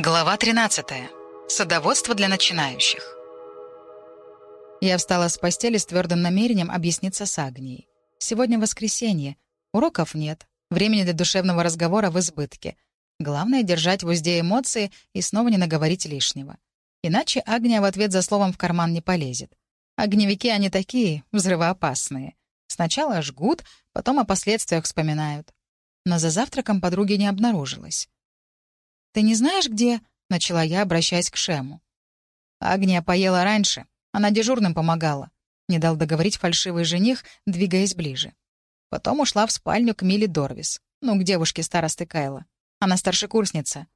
Глава 13. Садоводство для начинающих. Я встала с постели с твердым намерением объясниться с Агнией. Сегодня воскресенье, уроков нет, времени для душевного разговора в избытке. Главное — держать в узде эмоции и снова не наговорить лишнего. Иначе Агния в ответ за словом в карман не полезет. Огневики они такие, взрывоопасные. Сначала жгут, потом о последствиях вспоминают. Но за завтраком подруги не обнаружилось. «Ты не знаешь, где?» — начала я, обращаясь к Шему. Агния поела раньше. Она дежурным помогала. Не дал договорить фальшивый жених, двигаясь ближе. Потом ушла в спальню к Миле Дорвис. Ну, к девушке старосты Кайла. Она старшекурсница.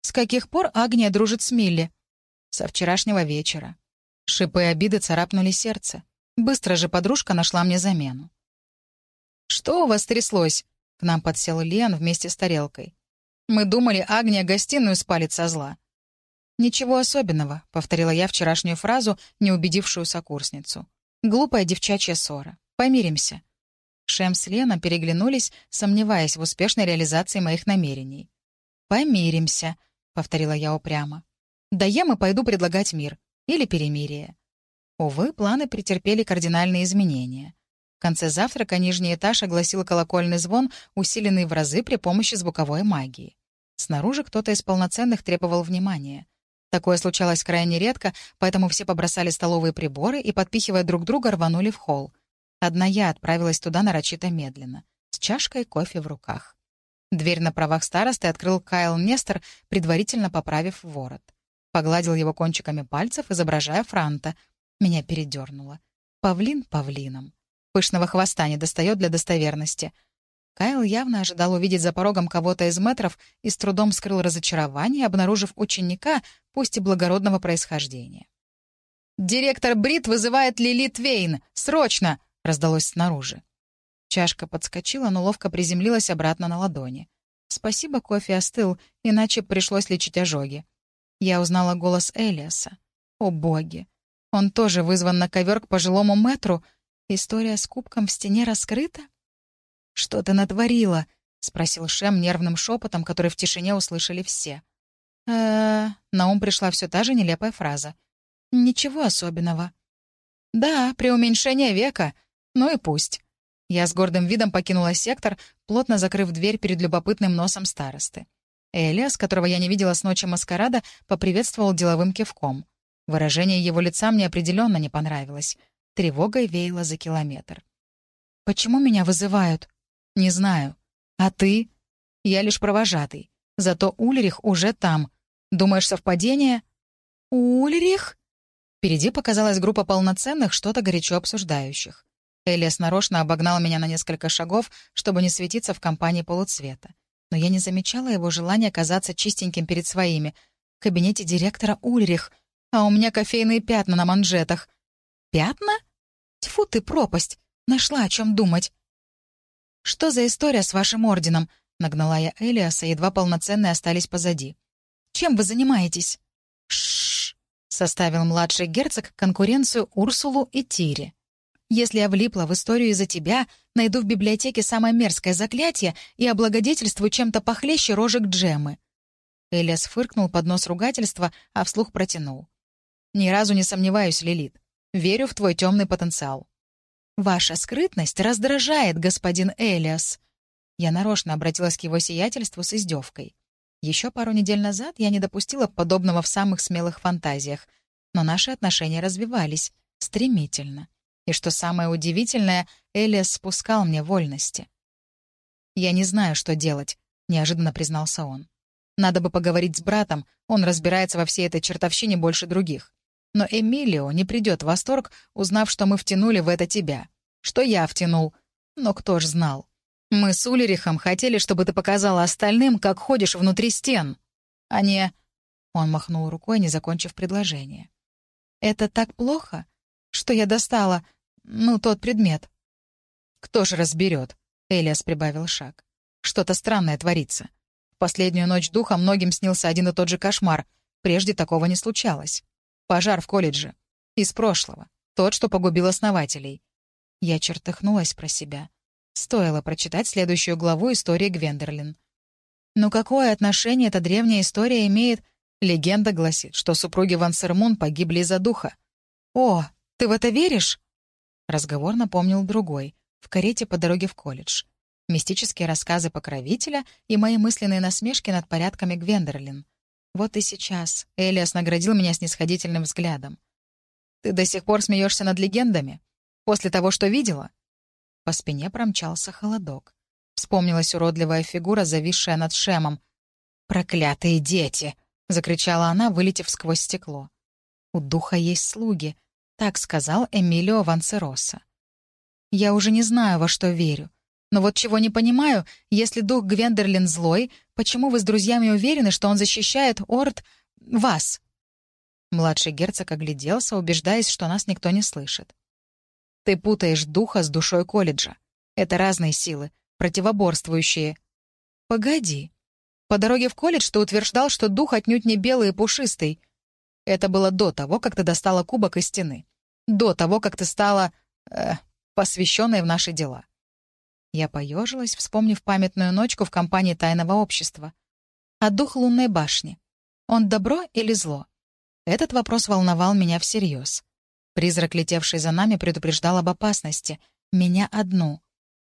С каких пор Агния дружит с Милли? Со вчерашнего вечера. Шипы обиды царапнули сердце. Быстро же подружка нашла мне замену. «Что у вас тряслось?» К нам подсел Лиан вместе с тарелкой. Мы думали, Агния гостиную спалит со зла. «Ничего особенного», — повторила я вчерашнюю фразу, не убедившую сокурсницу. «Глупая девчачья ссора. Помиримся». Шем с Леном переглянулись, сомневаясь в успешной реализации моих намерений. «Помиримся», — повторила я упрямо. «Да ем и пойду предлагать мир. Или перемирие». Увы, планы претерпели кардинальные изменения. В конце завтрака нижний этаж огласил колокольный звон, усиленный в разы при помощи звуковой магии. Снаружи кто-то из полноценных требовал внимания. Такое случалось крайне редко, поэтому все побросали столовые приборы и, подпихивая друг друга, рванули в холл. Одна я отправилась туда нарочито медленно, с чашкой кофе в руках. Дверь на правах старосты открыл Кайл Нестор, предварительно поправив ворот. Погладил его кончиками пальцев, изображая франта. Меня передернуло. Павлин павлином. Пышного хвоста не достает для достоверности. Кайл явно ожидал увидеть за порогом кого-то из метров и с трудом скрыл разочарование, обнаружив ученика, пусть и благородного происхождения. «Директор Брит вызывает Лили Твейн! Срочно!» — раздалось снаружи. Чашка подскочила, но ловко приземлилась обратно на ладони. Спасибо, кофе остыл, иначе пришлось лечить ожоги. Я узнала голос Элиаса. О боги! Он тоже вызван на ковер к пожилому мэтру — История с кубком в стене раскрыта? «Что ты натворила?» — спросил Шем нервным шепотом, который в тишине услышали все. э На ум пришла все та же нелепая фраза. «Ничего особенного». «Да, преуменьшение века. Ну и пусть». Я с гордым видом покинула сектор, плотно закрыв дверь перед любопытным носом старосты. Элиас, которого я не видела с ночи маскарада, поприветствовал деловым кивком. Выражение его лица мне определенно не понравилось. Тревогой веяло за километр. «Почему меня вызывают?» «Не знаю. А ты?» «Я лишь провожатый. Зато Ульрих уже там. Думаешь, совпадение?» «Ульрих?» Впереди показалась группа полноценных, что-то горячо обсуждающих. Элиас нарочно обогнал меня на несколько шагов, чтобы не светиться в компании полуцвета. Но я не замечала его желания казаться чистеньким перед своими. В кабинете директора Ульрих, а у меня кофейные пятна на манжетах. Пятна? Тьфу ты, пропасть! Нашла о чем думать. «Что за история с вашим орденом?» — нагнала я Элиаса, едва полноценные остались позади. «Чем вы занимаетесь?» «Шшш!» — составил младший герцог конкуренцию Урсулу и Тире. «Если я влипла в историю из-за тебя, найду в библиотеке самое мерзкое заклятие и облагодетельствую чем-то похлеще рожек джемы». Элиас фыркнул под нос ругательства, а вслух протянул. «Ни разу не сомневаюсь, Лилит. Верю в твой темный потенциал». «Ваша скрытность раздражает, господин Элиас». Я нарочно обратилась к его сиятельству с издевкой. Еще пару недель назад я не допустила подобного в самых смелых фантазиях, но наши отношения развивались стремительно. И что самое удивительное, Элиас спускал мне вольности. «Я не знаю, что делать», — неожиданно признался он. «Надо бы поговорить с братом, он разбирается во всей этой чертовщине больше других. Но Эмилио не придет в восторг, узнав, что мы втянули в это тебя. Что я втянул. Но кто ж знал? Мы с Улерихом хотели, чтобы ты показала остальным, как ходишь внутри стен. А не... Он махнул рукой, не закончив предложение. «Это так плохо, что я достала, ну, тот предмет». «Кто же разберет?» — Элиас прибавил шаг. «Что-то странное творится. В последнюю ночь духа многим снился один и тот же кошмар. Прежде такого не случалось. Пожар в колледже. Из прошлого. Тот, что погубил основателей. Я чертыхнулась про себя. Стоило прочитать следующую главу истории Гвендерлин. Но какое отношение эта древняя история имеет Легенда гласит, что супруги Ван Сермун погибли из-за духа. «О, ты в это веришь?» Разговор напомнил другой, в карете по дороге в колледж. Мистические рассказы покровителя и мои мысленные насмешки над порядками Гвендерлин. Вот и сейчас Элиас наградил меня снисходительным взглядом. «Ты до сих пор смеешься над легендами? После того, что видела?» По спине промчался холодок. Вспомнилась уродливая фигура, зависшая над Шемом. «Проклятые дети!» — закричала она, вылетев сквозь стекло. «У духа есть слуги», — так сказал Эмилио Вансероса. «Я уже не знаю, во что верю. Но вот чего не понимаю, если дух Гвендерлин злой, почему вы с друзьями уверены, что он защищает Орд... вас?» Младший герцог огляделся, убеждаясь, что нас никто не слышит. «Ты путаешь духа с душой колледжа. Это разные силы, противоборствующие». «Погоди. По дороге в колледж ты утверждал, что дух отнюдь не белый и пушистый. Это было до того, как ты достала кубок из стены. До того, как ты стала... Э, посвященной в наши дела. Я поежилась, вспомнив памятную ночку в компании тайного общества. А дух лунной башни? Он добро или зло? Этот вопрос волновал меня всерьез. Призрак, летевший за нами, предупреждал об опасности. Меня одну.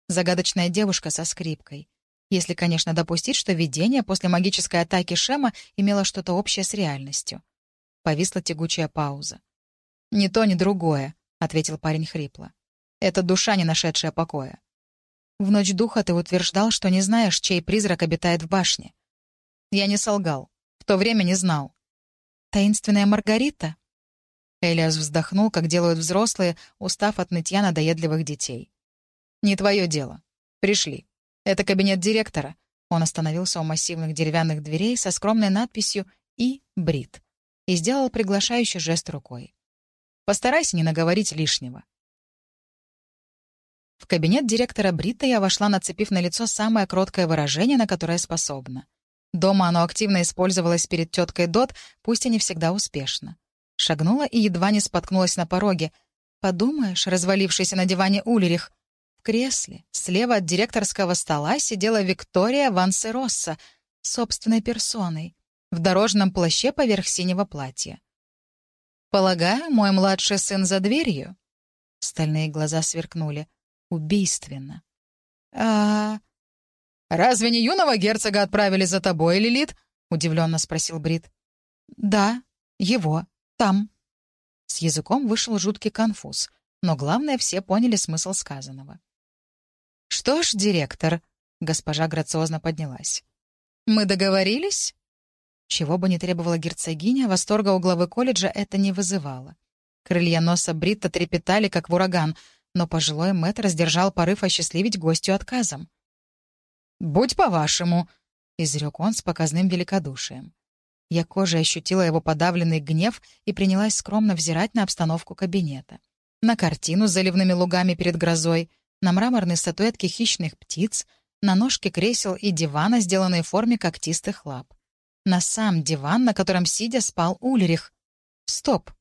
Загадочная девушка со скрипкой. Если, конечно, допустить, что видение после магической атаки Шема имело что-то общее с реальностью. Повисла тягучая пауза. «Ни то, ни другое», — ответил парень хрипло. «Это душа, не нашедшая покоя. В ночь духа ты утверждал, что не знаешь, чей призрак обитает в башне. Я не солгал. В то время не знал. Таинственная Маргарита? Элиас вздохнул, как делают взрослые, устав от нытья надоедливых детей. «Не твое дело. Пришли. Это кабинет директора». Он остановился у массивных деревянных дверей со скромной надписью «И. Брит» и сделал приглашающий жест рукой. «Постарайся не наговорить лишнего. В кабинет директора Брита я вошла, нацепив на лицо самое кроткое выражение, на которое способна. Дома оно активно использовалось перед теткой Дот, пусть и не всегда успешно. Шагнула и едва не споткнулась на пороге. Подумаешь, развалившийся на диване Ульрих. В кресле, слева от директорского стола, сидела Виктория Вансеросса, собственной персоной, в дорожном плаще поверх синего платья. «Полагаю, мой младший сын за дверью?» Стальные глаза сверкнули убийственно. «А... разве не юного герцога отправили за тобой, Лилит?» — удивленно спросил Брит. «Да, его. Там». С языком вышел жуткий конфуз, но главное, все поняли смысл сказанного. «Что ж, директор», — госпожа грациозно поднялась, — «мы договорились?» Чего бы ни требовала герцогиня, восторга у главы колледжа это не вызывало. Крылья носа Бритта трепетали, как в ураган — но пожилой мэтр сдержал порыв осчастливить гостю отказом. «Будь по-вашему», — изрек он с показным великодушием. Я кожей ощутила его подавленный гнев и принялась скромно взирать на обстановку кабинета. На картину с заливными лугами перед грозой, на мраморные статуэтки хищных птиц, на ножки кресел и дивана, сделанные в форме когтистых лап. На сам диван, на котором сидя спал Ульрих. Стоп.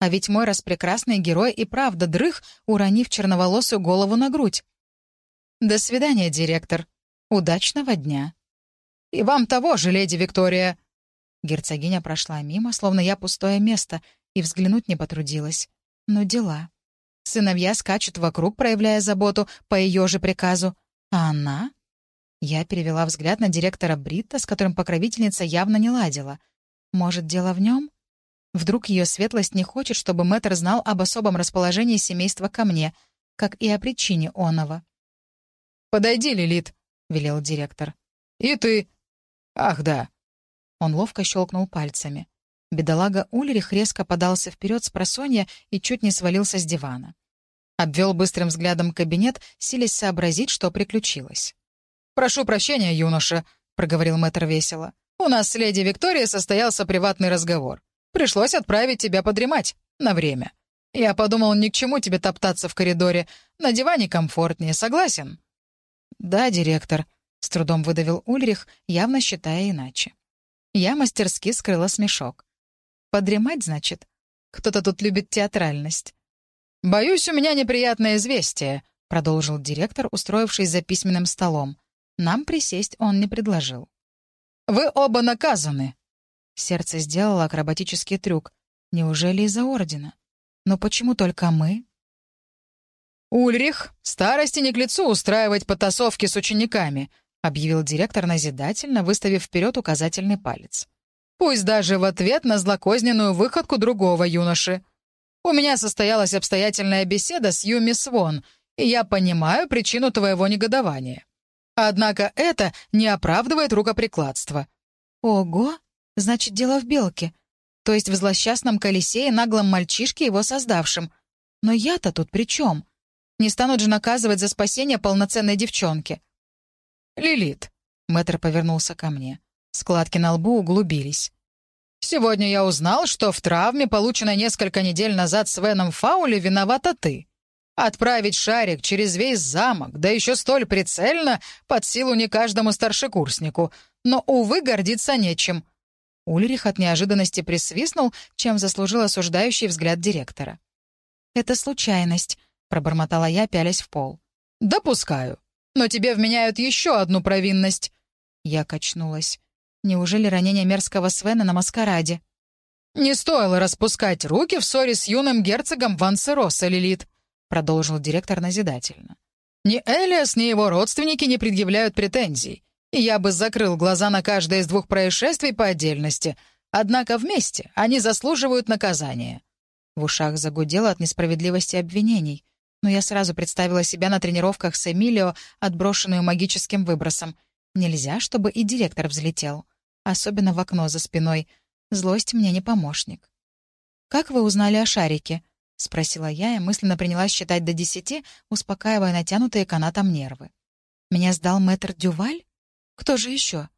А ведь мой распрекрасный герой и правда дрых, уронив черноволосую голову на грудь. «До свидания, директор. Удачного дня». «И вам того же, леди Виктория!» Герцогиня прошла мимо, словно я пустое место, и взглянуть не потрудилась. Но дела. Сыновья скачут вокруг, проявляя заботу по ее же приказу. А она? Я перевела взгляд на директора Бритта, с которым покровительница явно не ладила. Может, дело в нем? Вдруг ее светлость не хочет, чтобы мэтр знал об особом расположении семейства ко мне, как и о причине оного. «Подойди, Лилит», — велел директор. «И ты». «Ах, да». Он ловко щелкнул пальцами. Бедолага Ульрих резко подался вперед с просонья и чуть не свалился с дивана. Обвел быстрым взглядом кабинет, силясь сообразить, что приключилось. «Прошу прощения, юноша», — проговорил мэтр весело. «У нас с леди Викторией состоялся приватный разговор. Пришлось отправить тебя подремать. На время. Я подумал, ни к чему тебе топтаться в коридоре. На диване комфортнее, согласен?» «Да, директор», — с трудом выдавил Ульрих, явно считая иначе. Я мастерски скрыла смешок. «Подремать, значит? Кто-то тут любит театральность». «Боюсь, у меня неприятное известие», — продолжил директор, устроившись за письменным столом. Нам присесть он не предложил. «Вы оба наказаны. Сердце сделало акробатический трюк. Неужели из-за ордена? Но почему только мы? «Ульрих, старости не к лицу устраивать потасовки с учениками», — объявил директор назидательно, выставив вперед указательный палец. «Пусть даже в ответ на злокозненную выходку другого юноши. У меня состоялась обстоятельная беседа с Юми Свон, и я понимаю причину твоего негодования. Однако это не оправдывает рукоприкладство». «Ого! Значит, дело в белке. То есть в злосчастном колесе и наглом мальчишке, его создавшем. Но я-то тут при чем?» Не станут же наказывать за спасение полноценной девчонки. «Лилит», — мэтр повернулся ко мне. Складки на лбу углубились. «Сегодня я узнал, что в травме, полученной несколько недель назад с Веном Фауле, виновата ты. Отправить шарик через весь замок, да еще столь прицельно, под силу не каждому старшекурснику. Но, увы, гордиться нечем». Ульрих от неожиданности присвистнул, чем заслужил осуждающий взгляд директора. «Это случайность», пробормотала я, пялясь в пол. «Допускаю. Но тебе вменяют еще одну провинность». Я качнулась. Неужели ранение мерзкого Свена на маскараде? «Не стоило распускать руки в ссоре с юным герцогом Вансероса, Лилит», — продолжил директор назидательно. «Ни Элиас, ни его родственники не предъявляют претензий, я бы закрыл глаза на каждое из двух происшествий по отдельности, однако вместе они заслуживают наказания». В ушах загудело от несправедливости обвинений но я сразу представила себя на тренировках с Эмилио, отброшенную магическим выбросом. Нельзя, чтобы и директор взлетел. Особенно в окно за спиной. Злость мне не помощник. «Как вы узнали о шарике?» — спросила я и мысленно принялась считать до десяти, успокаивая натянутые канатом нервы. «Меня сдал мэтр Дюваль? Кто же еще?»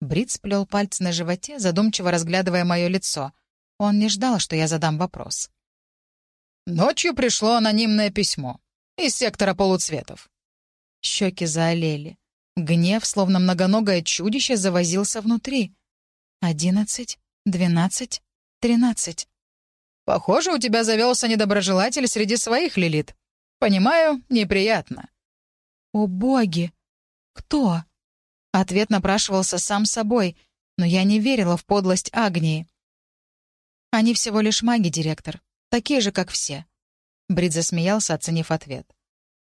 Брит сплел пальцы на животе, задумчиво разглядывая мое лицо. Он не ждал, что я задам вопрос. Ночью пришло анонимное письмо. Из сектора полуцветов. Щеки заолели. Гнев, словно многоногое чудище, завозился внутри. Одиннадцать, двенадцать, тринадцать. Похоже, у тебя завелся недоброжелатель среди своих, Лилит. Понимаю, неприятно. О боги! Кто? Ответ напрашивался сам собой, но я не верила в подлость Агнии. Они всего лишь маги, директор. Такие же, как все». Брит засмеялся, оценив ответ.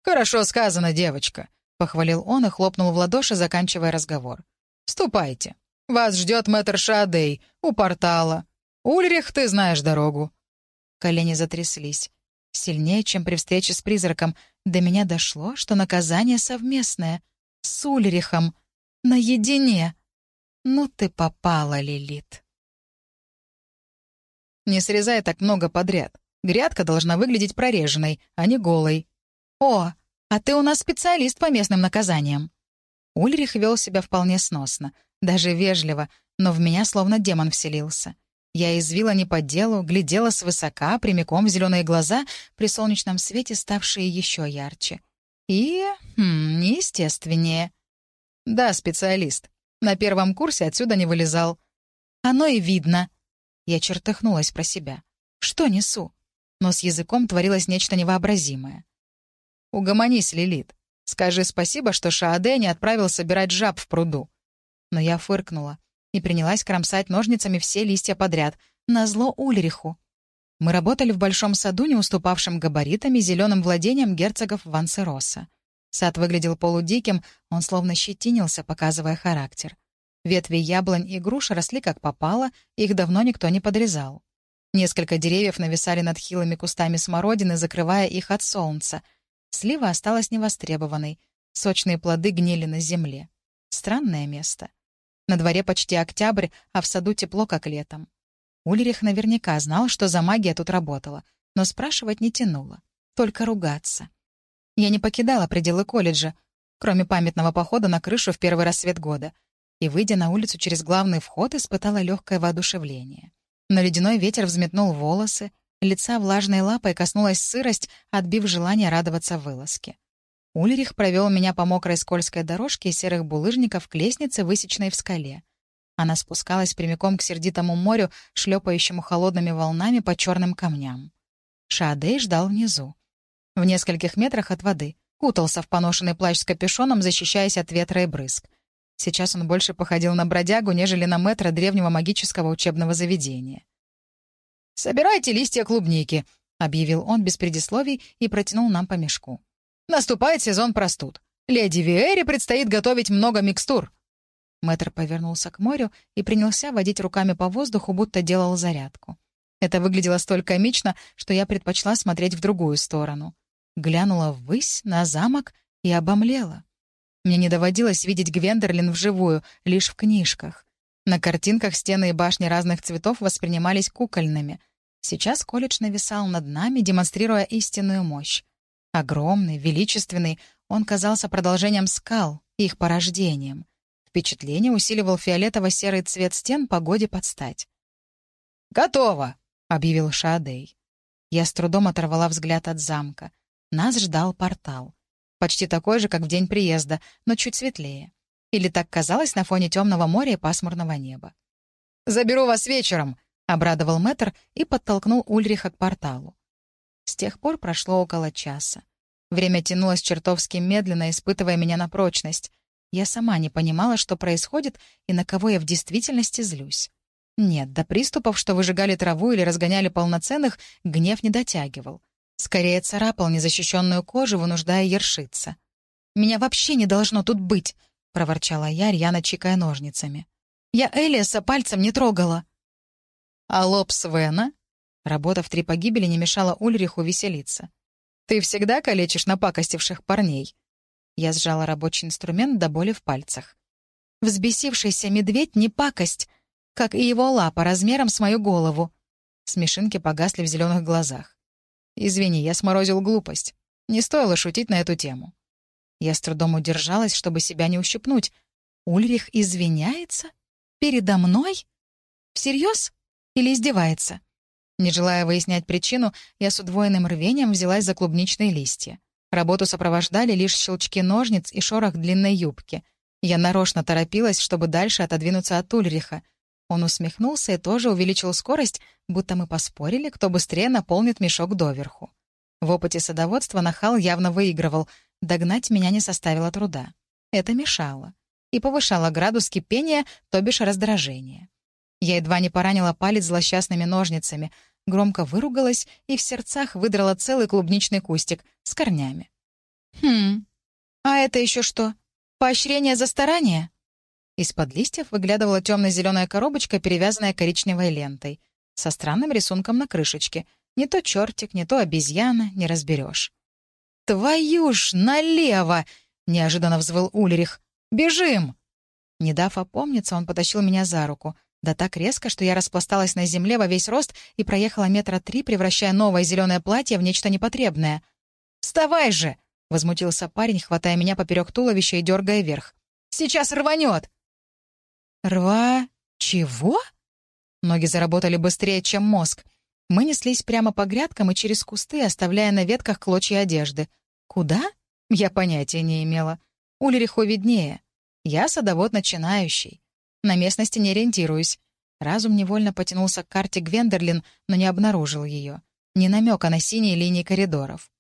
«Хорошо сказано, девочка», — похвалил он и хлопнул в ладоши, заканчивая разговор. «Ступайте. Вас ждет мэтр Шадей у портала. Ульрих, ты знаешь дорогу». Колени затряслись. Сильнее, чем при встрече с призраком, до меня дошло, что наказание совместное. С Ульрихом. Наедине. Ну ты попала, Лилит. Не срезай так много подряд. Грядка должна выглядеть прореженной, а не голой. «О, а ты у нас специалист по местным наказаниям». Ульрих вел себя вполне сносно, даже вежливо, но в меня словно демон вселился. Я извила не по делу, глядела свысока, прямиком в зеленые глаза, при солнечном свете ставшие еще ярче. И... Хм, неестественнее. «Да, специалист. На первом курсе отсюда не вылезал». «Оно и видно», я чертыхнулась про себя. Что несу? Но с языком творилось нечто невообразимое. «Угомонись, Лилит. Скажи спасибо, что Шааде не отправил собирать жаб в пруду». Но я фыркнула и принялась кромсать ножницами все листья подряд, назло Ульриху. Мы работали в большом саду, не уступавшем габаритами зеленым владением герцогов Вансероса. Сад выглядел полудиким, он словно щетинился, показывая характер. Ветви яблонь и груш росли как попало, их давно никто не подрезал. Несколько деревьев нависали над хилыми кустами смородины, закрывая их от солнца. Слива осталась невостребованной. Сочные плоды гнили на земле. Странное место. На дворе почти октябрь, а в саду тепло, как летом. Ульрих наверняка знал, что за магия тут работала, но спрашивать не тянуло. Только ругаться. Я не покидала пределы колледжа, кроме памятного похода на крышу в первый рассвет года — и, выйдя на улицу через главный вход, испытала легкое воодушевление. Но ледяной ветер взметнул волосы, лица влажной лапой коснулась сырость, отбив желание радоваться вылазке. Ульрих провел меня по мокрой скользкой дорожке из серых булыжников к лестнице, высеченной в скале. Она спускалась прямиком к сердитому морю, шлепающему холодными волнами по черным камням. Шадей ждал внизу. В нескольких метрах от воды. Кутался в поношенный плащ с капюшоном, защищаясь от ветра и брызг. Сейчас он больше походил на бродягу, нежели на метра древнего магического учебного заведения. «Собирайте листья клубники», — объявил он без предисловий и протянул нам по мешку. «Наступает сезон простуд. Леди Виэре предстоит готовить много микстур». Мэтр повернулся к морю и принялся водить руками по воздуху, будто делал зарядку. Это выглядело столь комично, что я предпочла смотреть в другую сторону. Глянула ввысь, на замок, и обомлела. Мне не доводилось видеть Гвендерлин вживую, лишь в книжках. На картинках стены и башни разных цветов воспринимались кукольными. Сейчас колледж нависал над нами, демонстрируя истинную мощь. Огромный, величественный, он казался продолжением скал, их порождением. Впечатление усиливал фиолетово-серый цвет стен погоде под стать. «Готово!» — объявил Шадей. Я с трудом оторвала взгляд от замка. Нас ждал портал. Почти такой же, как в день приезда, но чуть светлее. Или так казалось на фоне темного моря и пасмурного неба. «Заберу вас вечером», — обрадовал мэтр и подтолкнул Ульриха к порталу. С тех пор прошло около часа. Время тянулось чертовски медленно, испытывая меня на прочность. Я сама не понимала, что происходит и на кого я в действительности злюсь. Нет, до приступов, что выжигали траву или разгоняли полноценных, гнев не дотягивал. Скорее царапал незащищенную кожу, вынуждая ершиться. «Меня вообще не должно тут быть!» — проворчала я, рьяно чикая ножницами. «Я Элиаса пальцем не трогала!» «А лоб Свена?» Работа в три погибели не мешала Ульриху веселиться. «Ты всегда калечишь напакостивших парней?» Я сжала рабочий инструмент до боли в пальцах. Взбесившийся медведь — не пакость, как и его лапа размером с мою голову. Смешинки погасли в зеленых глазах. «Извини, я сморозил глупость. Не стоило шутить на эту тему». Я с трудом удержалась, чтобы себя не ущипнуть. «Ульрих извиняется? Передо мной? Всерьез? Или издевается?» Не желая выяснять причину, я с удвоенным рвением взялась за клубничные листья. Работу сопровождали лишь щелчки ножниц и шорох длинной юбки. Я нарочно торопилась, чтобы дальше отодвинуться от Ульриха. Он усмехнулся и тоже увеличил скорость, будто мы поспорили, кто быстрее наполнит мешок доверху. В опыте садоводства нахал явно выигрывал. Догнать меня не составило труда. Это мешало. И повышало градус кипения, то бишь раздражения. Я едва не поранила палец злосчастными ножницами — громко выругалась и в сердцах выдрала целый клубничный кустик с корнями. «Хм, а это еще что? Поощрение за старание?» Из-под листьев выглядывала темно-зеленая коробочка, перевязанная коричневой лентой, со странным рисунком на крышечке. Не то чертик, не то обезьяна, не разберешь. «Твою ж, налево!» — неожиданно взвыл Ульрих. «Бежим!» Не дав опомниться, он потащил меня за руку — да так резко, что я распласталась на земле во весь рост и проехала метра три, превращая новое зеленое платье в нечто непотребное. «Вставай же!» — возмутился парень, хватая меня поперек туловища и дергая вверх. «Сейчас рванет!» «Рва... чего?» Ноги заработали быстрее, чем мозг. Мы неслись прямо по грядкам и через кусты, оставляя на ветках клочья одежды. Куда? Я понятия не имела. Ульриху виднее. Я садовод начинающий. На местности не ориентируюсь. Разум невольно потянулся к карте Гвендерлин, но не обнаружил ее. Ни намека на синие линии коридоров.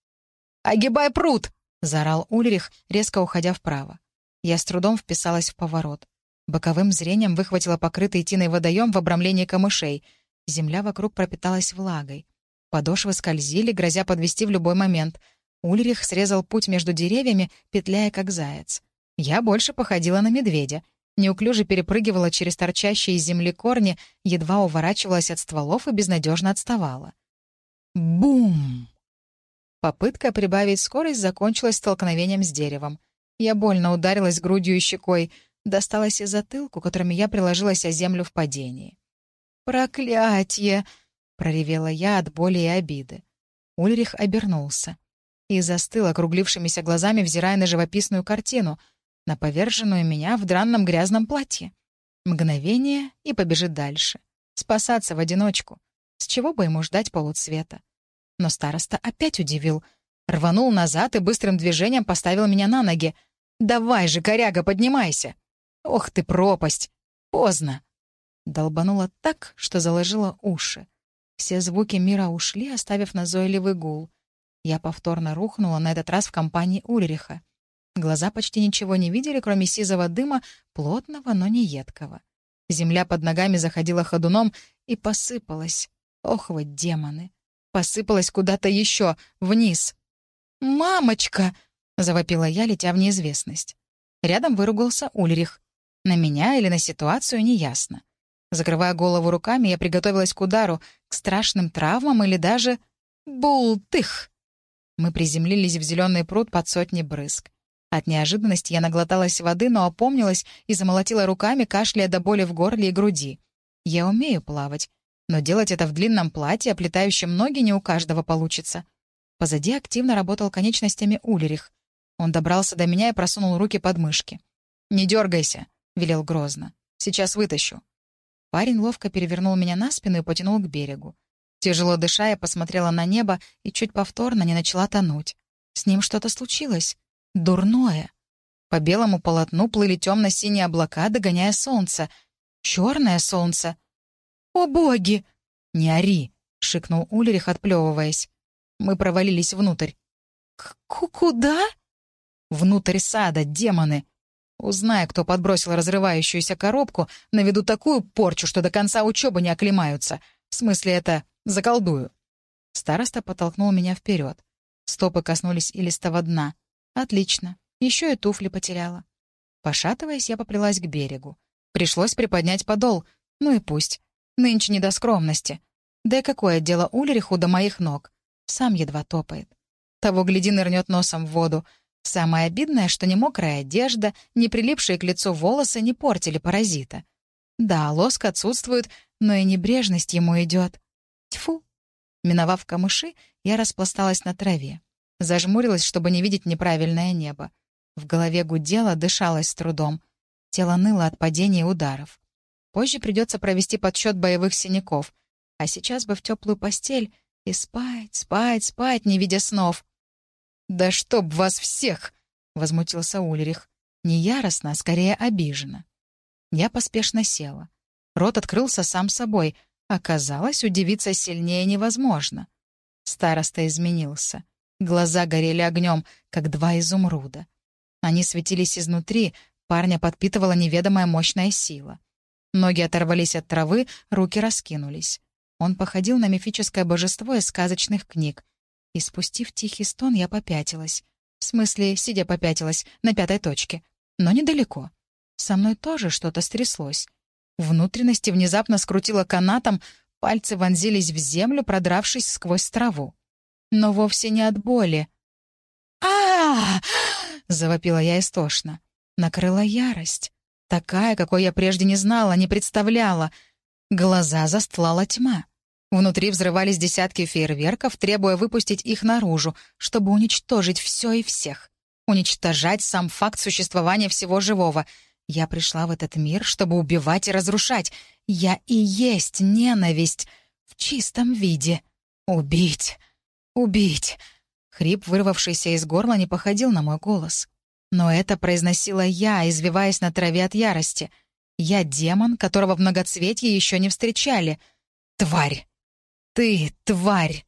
«Огибай пруд!» — заорал Ульрих, резко уходя вправо. Я с трудом вписалась в поворот. Боковым зрением выхватила покрытый тиной водоем в обрамлении камышей. Земля вокруг пропиталась влагой. Подошвы скользили, грозя подвести в любой момент. Ульрих срезал путь между деревьями, петляя как заяц. Я больше походила на медведя — неуклюже перепрыгивала через торчащие из земли корни, едва уворачивалась от стволов и безнадежно отставала. Бум! Попытка прибавить скорость закончилась столкновением с деревом. Я больно ударилась грудью и щекой, досталась и затылку, которыми я приложилась о землю в падении. «Проклятье!» — проревела я от боли и обиды. Ульрих обернулся и застыл округлившимися глазами, взирая на живописную картину — на поверженную меня в дранном грязном платье. Мгновение и побежит дальше. Спасаться в одиночку. С чего бы ему ждать полуцвета? Но староста опять удивил. Рванул назад и быстрым движением поставил меня на ноги. «Давай же, коряга, поднимайся!» «Ох ты, пропасть! Поздно!» Долбануло так, что заложило уши. Все звуки мира ушли, оставив назойливый гул. Я повторно рухнула, на этот раз в компании Ульриха. Глаза почти ничего не видели, кроме сизого дыма, плотного, но не едкого. Земля под ногами заходила ходуном и посыпалась. Ох вы, демоны! Посыпалась куда-то еще, вниз. «Мамочка!» — завопила я, летя в неизвестность. Рядом выругался Ульрих. На меня или на ситуацию неясно. Закрывая голову руками, я приготовилась к удару, к страшным травмам или даже... Бултых! Мы приземлились в зеленый пруд под сотни брызг. От неожиданности я наглоталась воды, но опомнилась и замолотила руками, кашляя до боли в горле и груди. Я умею плавать, но делать это в длинном платье, оплетающем ноги, не у каждого получится. Позади активно работал конечностями Ульрих. Он добрался до меня и просунул руки под мышки. «Не дергайся», — велел грозно. «Сейчас вытащу». Парень ловко перевернул меня на спину и потянул к берегу. Тяжело дыша, я посмотрела на небо и чуть повторно не начала тонуть. С ним что-то случилось. Дурное. По белому полотну плыли темно-синие облака, догоняя солнце. Черное солнце. «О, боги!» «Не ори!» — шикнул Ульрих, отплевываясь. Мы провалились внутрь. К «Куда?» «Внутрь сада, демоны!» Узнаю, кто подбросил разрывающуюся коробку, наведу такую порчу, что до конца учебы не оклемаются. В смысле, это заколдую. Староста подтолкнул меня вперед. Стопы коснулись илистого дна. Отлично. Еще и туфли потеряла. Пошатываясь, я поплелась к берегу. Пришлось приподнять подол. Ну и пусть. Нынче не до скромности. Да и какое дело Ульриху до моих ног? Сам едва топает. Того, гляди, нырнет носом в воду. Самое обидное, что ни мокрая одежда, ни прилипшие к лицу волосы не портили паразита. Да, лоск отсутствует, но и небрежность ему идет. Тьфу! Миновав камыши, я распласталась на траве. Зажмурилась, чтобы не видеть неправильное небо. В голове гудело, дышалось с трудом. Тело ныло от падения и ударов. Позже придется провести подсчет боевых синяков. А сейчас бы в теплую постель и спать, спать, спать, не видя снов. «Да чтоб вас всех!» — возмутился Ульрих. Не яростно, а скорее обиженно. Я поспешно села. Рот открылся сам собой. Оказалось, удивиться сильнее невозможно. Староста изменился. Глаза горели огнем, как два изумруда. Они светились изнутри, парня подпитывала неведомая мощная сила. Ноги оторвались от травы, руки раскинулись. Он походил на мифическое божество из сказочных книг. И спустив тихий стон, я попятилась. В смысле, сидя попятилась, на пятой точке. Но недалеко. Со мной тоже что-то стряслось. Внутренности внезапно скрутило канатом, пальцы вонзились в землю, продравшись сквозь траву но вовсе не от боли. а, завопила я истошно. Накрыла ярость. Такая, какой я прежде не знала, не представляла. Глаза застлала тьма. Внутри взрывались десятки фейерверков, требуя выпустить их наружу, чтобы уничтожить все и всех. Уничтожать сам факт существования всего живого. Я пришла в этот мир, чтобы убивать и разрушать. Я и есть ненависть в чистом виде. Убить. «Убить!» Хрип, вырвавшийся из горла, не походил на мой голос. Но это произносила я, извиваясь на траве от ярости. Я демон, которого в многоцветье еще не встречали. Тварь! Ты, тварь!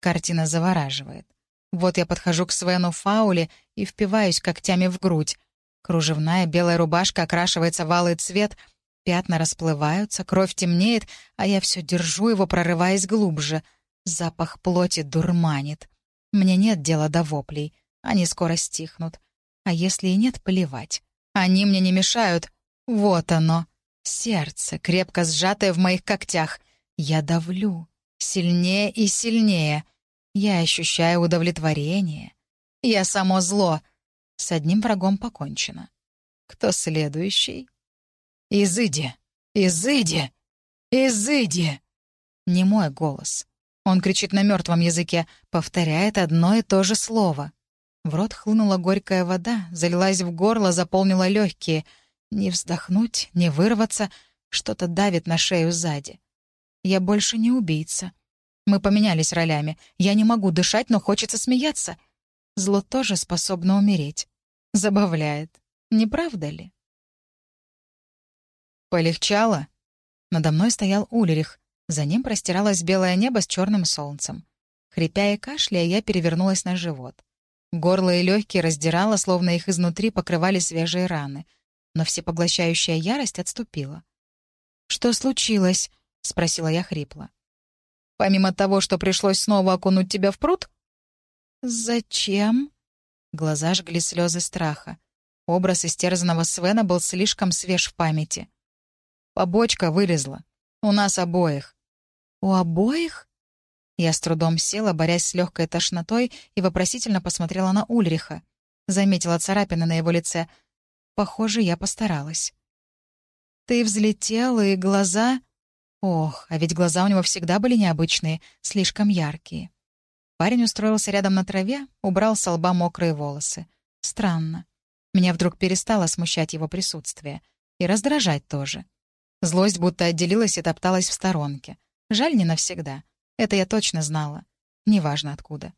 Картина завораживает. Вот я подхожу к Свену Фауле и впиваюсь когтями в грудь. Кружевная белая рубашка окрашивается в алый цвет, пятна расплываются, кровь темнеет, а я все держу его, прорываясь глубже — Запах плоти дурманит. Мне нет дела до воплей. Они скоро стихнут. А если и нет, плевать. Они мне не мешают. Вот оно. Сердце, крепко сжатое в моих когтях. Я давлю. Сильнее и сильнее. Я ощущаю удовлетворение. Я само зло. С одним врагом покончено. Кто следующий? «Изыди! Изыди! Изыди!» Не мой голос. Он кричит на мертвом языке, повторяет одно и то же слово. В рот хлынула горькая вода, залилась в горло, заполнила легкие. Не вздохнуть, не вырваться, что-то давит на шею сзади. Я больше не убийца. Мы поменялись ролями. Я не могу дышать, но хочется смеяться. Зло тоже способно умереть. Забавляет. Не правда ли? Полегчало? Надо мной стоял Ульрих. За ним простиралось белое небо с черным солнцем. Хрипя и кашляя, я перевернулась на живот. Горло и легкие раздирало, словно их изнутри покрывали свежие раны. Но всепоглощающая ярость отступила. «Что случилось?» — спросила я хрипло. «Помимо того, что пришлось снова окунуть тебя в пруд?» «Зачем?» Глаза жгли слезы страха. Образ истерзанного Свена был слишком свеж в памяти. Побочка вылезла. У нас обоих. «У обоих?» Я с трудом села, борясь с легкой тошнотой, и вопросительно посмотрела на Ульриха. Заметила царапины на его лице. Похоже, я постаралась. «Ты взлетел, и глаза...» Ох, а ведь глаза у него всегда были необычные, слишком яркие. Парень устроился рядом на траве, убрал с лба мокрые волосы. Странно. Меня вдруг перестало смущать его присутствие. И раздражать тоже. Злость будто отделилась и топталась в сторонке. Жаль не навсегда. Это я точно знала. Неважно откуда.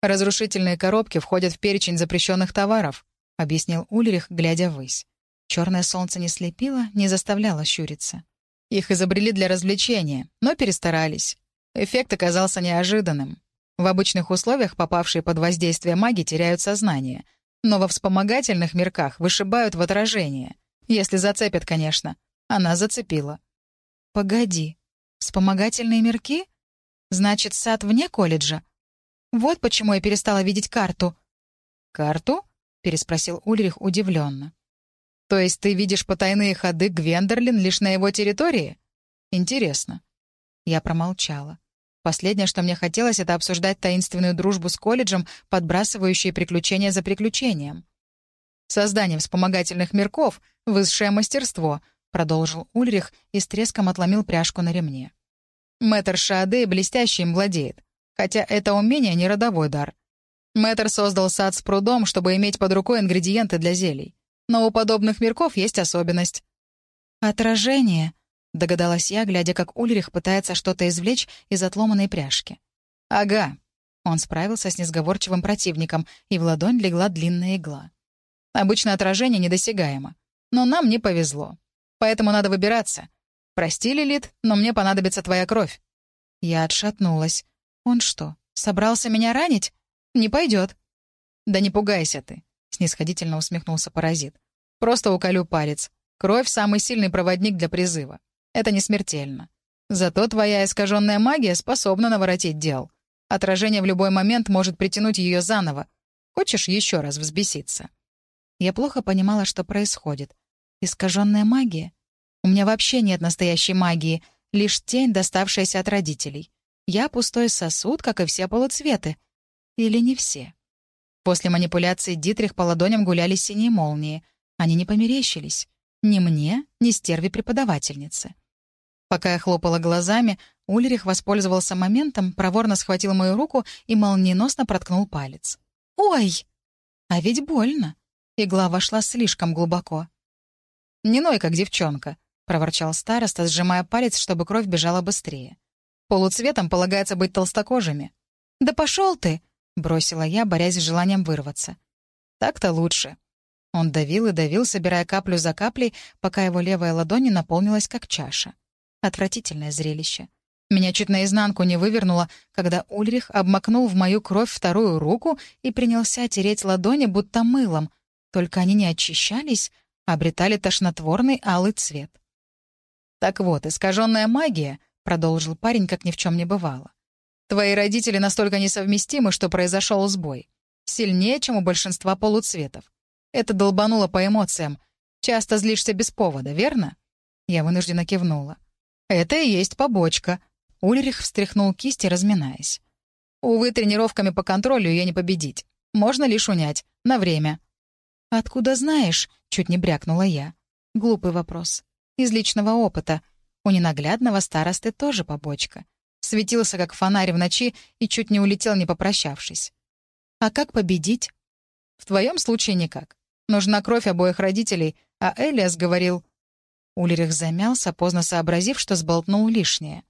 «Разрушительные коробки входят в перечень запрещенных товаров», — объяснил Ульрих, глядя ввысь. Черное солнце не слепило, не заставляло щуриться. Их изобрели для развлечения, но перестарались. Эффект оказался неожиданным. В обычных условиях попавшие под воздействие маги теряют сознание, но во вспомогательных мирках вышибают в отражение. Если зацепят, конечно. Она зацепила. «Погоди, вспомогательные мирки?» Значит, сад вне колледжа? Вот почему я перестала видеть карту. «Карту?» — переспросил Ульрих удивленно. «То есть ты видишь потайные ходы Гвендерлин лишь на его территории? Интересно». Я промолчала. Последнее, что мне хотелось, это обсуждать таинственную дружбу с колледжем, подбрасывающие приключения за приключением. «Создание вспомогательных мирков — высшее мастерство», — продолжил Ульрих и с треском отломил пряжку на ремне. Мэтр Шаде блестяще им владеет, хотя это умение не родовой дар. Мэтр создал сад с прудом, чтобы иметь под рукой ингредиенты для зелий. Но у подобных мирков есть особенность. «Отражение», — догадалась я, глядя, как Ульрих пытается что-то извлечь из отломанной пряжки. «Ага». Он справился с несговорчивым противником, и в ладонь легла длинная игла. «Обычно отражение недосягаемо. Но нам не повезло. Поэтому надо выбираться. «Прости, Лилит, но мне понадобится твоя кровь». Я отшатнулась. «Он что, собрался меня ранить? Не пойдет». «Да не пугайся ты», — снисходительно усмехнулся паразит. «Просто уколю палец. Кровь — самый сильный проводник для призыва. Это не смертельно. Зато твоя искаженная магия способна наворотить дел. Отражение в любой момент может притянуть ее заново. Хочешь еще раз взбеситься?» Я плохо понимала, что происходит. Искаженная магия? У меня вообще нет настоящей магии, лишь тень, доставшаяся от родителей. Я пустой сосуд, как и все полуцветы. Или не все. После манипуляции Дитрих по ладоням гуляли синие молнии. Они не померещились. Ни мне, ни стерви преподавательницы. Пока я хлопала глазами, Ульрих воспользовался моментом, проворно схватил мою руку и молниеносно проткнул палец. «Ой!» А ведь больно. Игла вошла слишком глубоко. «Не ной, как девчонка», — проворчал староста, сжимая палец, чтобы кровь бежала быстрее. «Полуцветом полагается быть толстокожими». «Да пошел ты!» — бросила я, борясь с желанием вырваться. «Так-то лучше». Он давил и давил, собирая каплю за каплей, пока его левая ладонь наполнилась как чаша. Отвратительное зрелище. Меня чуть наизнанку не вывернуло, когда Ульрих обмакнул в мою кровь вторую руку и принялся тереть ладони будто мылом. Только они не очищались, а обретали тошнотворный алый цвет. «Так вот, искаженная магия», — продолжил парень, как ни в чем не бывало. «Твои родители настолько несовместимы, что произошел сбой. Сильнее, чем у большинства полуцветов. Это долбануло по эмоциям. Часто злишься без повода, верно?» Я вынужденно кивнула. «Это и есть побочка». Ульрих встряхнул кисти, разминаясь. «Увы, тренировками по контролю ее не победить. Можно лишь унять. На время». «Откуда знаешь?» — чуть не брякнула я. Глупый вопрос из личного опыта. У ненаглядного старосты тоже побочка. Светился, как фонарь в ночи, и чуть не улетел, не попрощавшись. А как победить? В твоем случае никак. Нужна кровь обоих родителей, а Элиас говорил... Ульрих замялся, поздно сообразив, что сболтнул лишнее.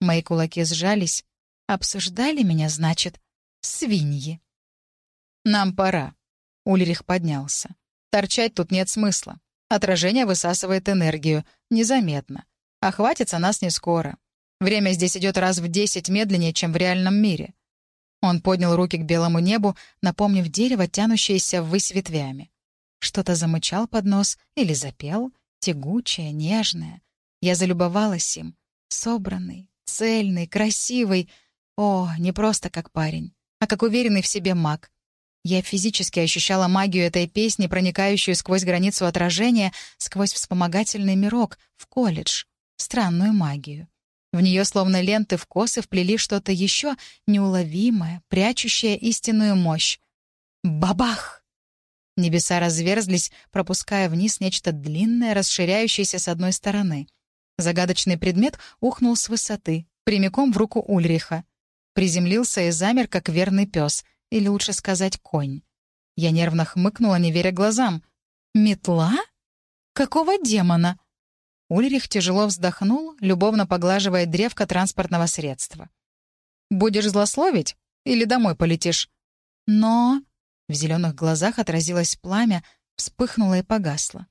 Мои кулаки сжались. Обсуждали меня, значит, свиньи. «Нам пора». Ульрих поднялся. «Торчать тут нет смысла. Отражение высасывает энергию. Незаметно. А хватится нас не скоро. Время здесь идет раз в десять медленнее, чем в реальном мире. Он поднял руки к белому небу, напомнив дерево, тянущееся ввысь ветвями. Что-то замычал под нос или запел, тягучее, нежное. Я залюбовалась им. Собранный, цельный, красивый. О, не просто как парень, а как уверенный в себе маг. Я физически ощущала магию этой песни, проникающую сквозь границу отражения, сквозь вспомогательный мирок, в колледж. Странную магию. В нее словно ленты в косы вплели что-то еще неуловимое, прячущее истинную мощь. Бабах! Небеса разверзлись, пропуская вниз нечто длинное, расширяющееся с одной стороны. Загадочный предмет ухнул с высоты, прямиком в руку Ульриха. Приземлился и замер, как верный пес, или лучше сказать, конь. Я нервно хмыкнула, не веря глазам. «Метла? Какого демона?» Ульрих тяжело вздохнул, любовно поглаживая древко транспортного средства. «Будешь злословить? Или домой полетишь?» «Но...» В зеленых глазах отразилось пламя, вспыхнуло и погасло.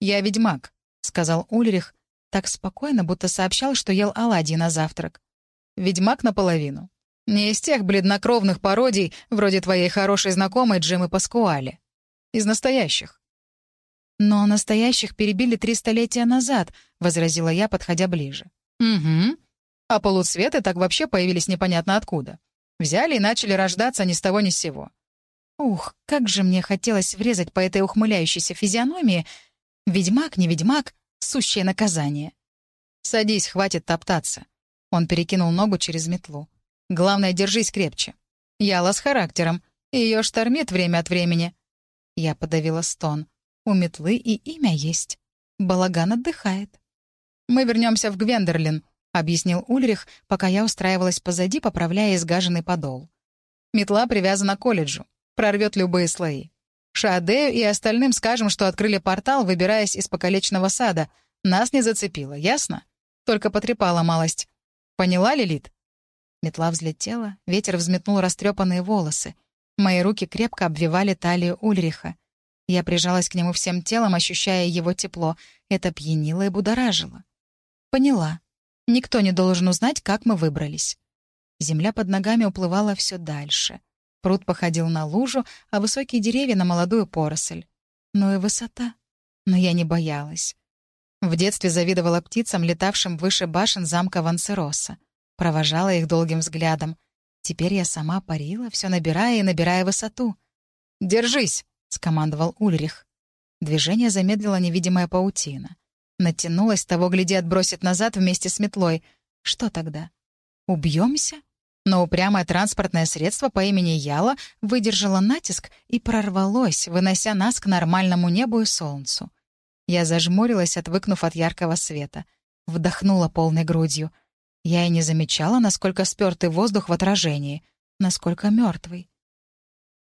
«Я ведьмак», — сказал Ульрих, так спокойно, будто сообщал, что ел оладьи на завтрак. «Ведьмак наполовину. Не из тех бледнокровных пародий, вроде твоей хорошей знакомой Джимы Паскуали. Из настоящих». «Но настоящих перебили три столетия назад», — возразила я, подходя ближе. «Угу. А полуцветы так вообще появились непонятно откуда. Взяли и начали рождаться ни с того ни с сего. Ух, как же мне хотелось врезать по этой ухмыляющейся физиономии. Ведьмак, не ведьмак, сущее наказание. «Садись, хватит топтаться». Он перекинул ногу через метлу. «Главное, держись крепче. Яла с характером. Ее штормит время от времени». Я подавила стон. У метлы и имя есть. Балаган отдыхает. «Мы вернемся в Гвендерлин», — объяснил Ульрих, пока я устраивалась позади, поправляя изгаженный подол. «Метла привязана к колледжу прорвет любые слои. Шадею и остальным скажем, что открыли портал, выбираясь из покалеченного сада. Нас не зацепило, ясно? Только потрепала малость. Поняла, Лилит?» Метла взлетела, ветер взметнул растрепанные волосы. Мои руки крепко обвивали талию Ульриха. Я прижалась к нему всем телом, ощущая его тепло. Это пьянило и будоражило. Поняла. Никто не должен узнать, как мы выбрались. Земля под ногами уплывала все дальше. Пруд походил на лужу, а высокие деревья — на молодую поросль. Ну и высота. Но я не боялась. В детстве завидовала птицам, летавшим выше башен замка Вансероса. Провожала их долгим взглядом. Теперь я сама парила, все набирая и набирая высоту. «Держись!» — скомандовал Ульрих. Движение замедлила невидимая паутина. Натянулась, того гляди отбросит назад вместе с метлой. Что тогда? Убьемся? Но упрямое транспортное средство по имени Яла выдержало натиск и прорвалось, вынося нас к нормальному небу и солнцу. Я зажмурилась, отвыкнув от яркого света. Вдохнула полной грудью. Я и не замечала, насколько спёртый воздух в отражении, насколько мёртвый.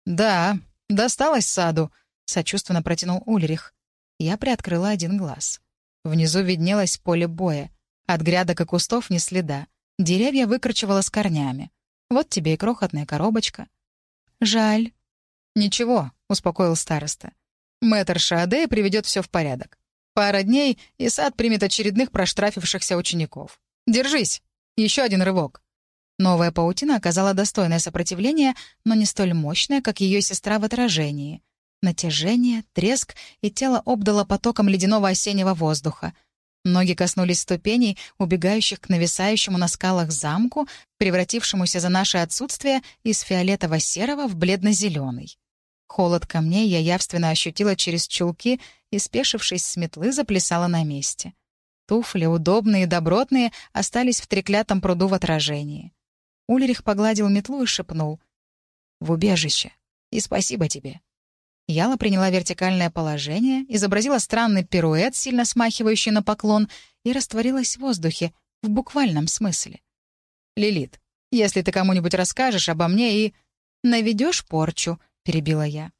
«Да, досталось саду», — сочувственно протянул Ульрих. Я приоткрыла один глаз. Внизу виднелось поле боя. От грядок и кустов ни следа. Деревья выкручивало с корнями. Вот тебе и крохотная коробочка». «Жаль». «Ничего», — успокоил староста. «Мэтр Шаде приведет все в порядок. Пара дней, и сад примет очередных проштрафившихся учеников. Держись! Еще один рывок». Новая паутина оказала достойное сопротивление, но не столь мощное, как ее сестра в отражении. Натяжение, треск, и тело обдало потоком ледяного осеннего воздуха — Ноги коснулись ступеней, убегающих к нависающему на скалах замку, превратившемуся за наше отсутствие из фиолетово-серого в бледно-зеленый. Холод камней я явственно ощутила через чулки и, спешившись с метлы, заплясала на месте. Туфли, удобные и добротные, остались в треклятом пруду в отражении. Ульрих погладил метлу и шепнул. «В убежище. И спасибо тебе. Яла приняла вертикальное положение, изобразила странный пируэт, сильно смахивающий на поклон, и растворилась в воздухе, в буквальном смысле. «Лилит, если ты кому-нибудь расскажешь обо мне и...» «Наведешь порчу», — перебила я.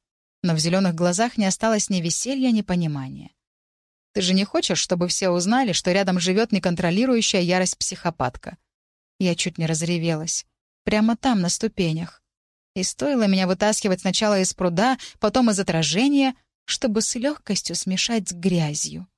Но в зеленых глазах не осталось ни веселья, ни понимания. «Ты же не хочешь, чтобы все узнали, что рядом живет неконтролирующая ярость психопатка?» Я чуть не разревелась. Прямо там, на ступенях. И стоило меня вытаскивать сначала из пруда, потом из отражения, чтобы с легкостью смешать с грязью.